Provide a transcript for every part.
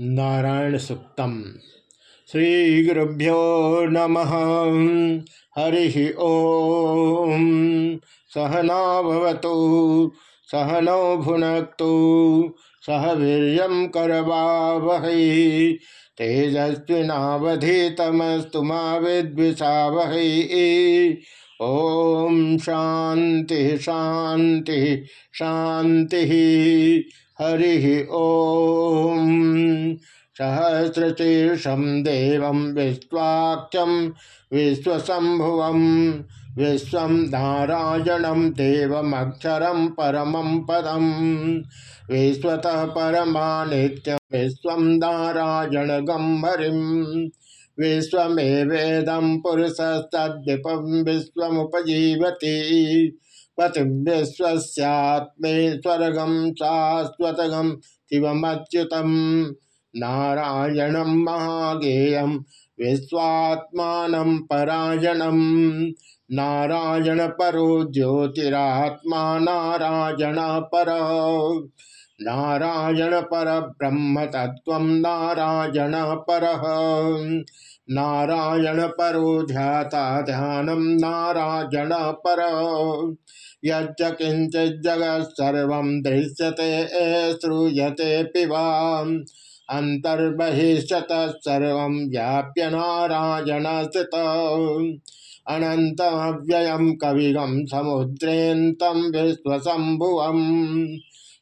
नारायण सुक्तम श्री गुरुभ्यो नमः। हरि ओम। सहनावतु सहनौ भुनक्तु, सह वीर करवा वह तेजस्विनावधीतमस्तु विद्विषा वह ओम शांति शांति शांति हरि ओम। सहस्रशीर्षम देव विश्वाक्षम विश्वशंभुव विश्व नारायण देवक्षर परम पदम विश्वतः परमा नित्यम विश्व नारायण गंभरी विश्वमेवेदम पुरुष तद्विपम विश्वमुपजीवती। पतिम विश्वस्यात्मे स्वर्गम शाश्वतगम शिवमच्युतम नारायणं महागेयं विश्वात्मानं परायणं। नारायण परो ज्योतिरात्मा नारायण पर नारायण पर ब्रह्म तत्व नारायण पर नारायण परो ध्याता ध्यानम नारायण पर यच्च जगत दृश्यते श्रूयते पिवा अंतर्बहिष्यत सर्व व्याप्य नारायण स्थित अनंतमव्ययम कविगम समुद्रेन्तम विश्वशंभुवम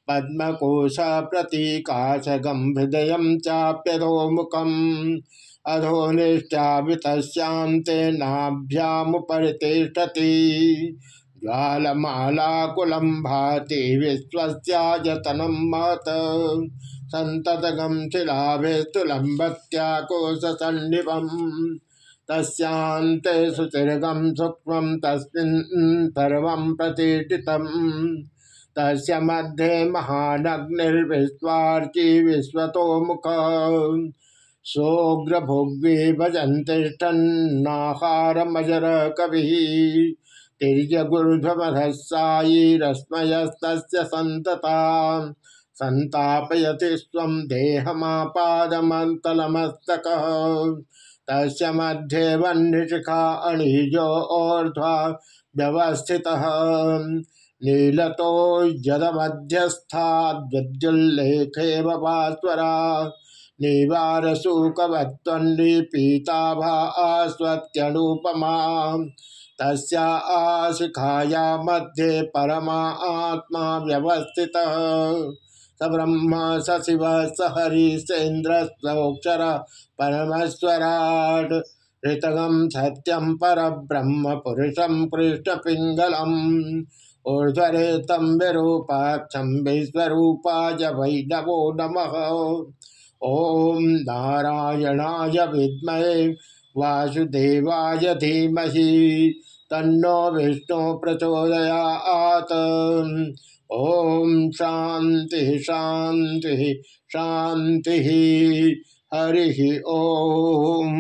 पद्मकोश प्रतीकाशगम हृदय चाप्यधो मुखम अधो निष्ठावितश्यान्ते नाभ्यामुपरितिष्ठति। ज्वालमालाकुलं भाति विश्वस्यायतनं महत सन्ततगं शिलाभिस्तुलम्बत्याकोशसन्निभम् तस्यान्ते सुतिर्गं सूक्ष्मं तस्मिन् सर्वं प्रतिष्ठितम् तस्य मध्ये महानग्निर्विश्वार्ची विश्वतो मुख। सोग्रभोग्वे भजन्तिष्ठन्नाहारमजर कवि तिर्यगुर्ध्वमधस्सायी रश्मयस्त सन्तता। संतापयति स्व देहमापादमतलमस्तक तस्य मध्ये वह्निशिखा अणिजो ऊर्ध्वा व्यवस्थित। नीलतो यदमध्यस्थाद्युल्लेखे भास्वरा निवारशुकवत्वन्निपीताभा आस्वत्यनुपमा तस्या आशिखाया मध्ये परमा आत्मा व्यवस्थित। स ब्रह्म स शिव स हरिश्चन्द्रस्वक्षर परमेश्वराट ऋतगम सत्यम पर ब्रह्म पृष्ठपिंगलम ऊर्धरेतम विरूपाक्षम विश्वरूपाय वै नमो। नमः ओम नारायणाय विद्महे वासुदेवाय धीमहि, तन्नो विष्णु प्रचोदयात। ओम शांति शांति शांति हरि ओम।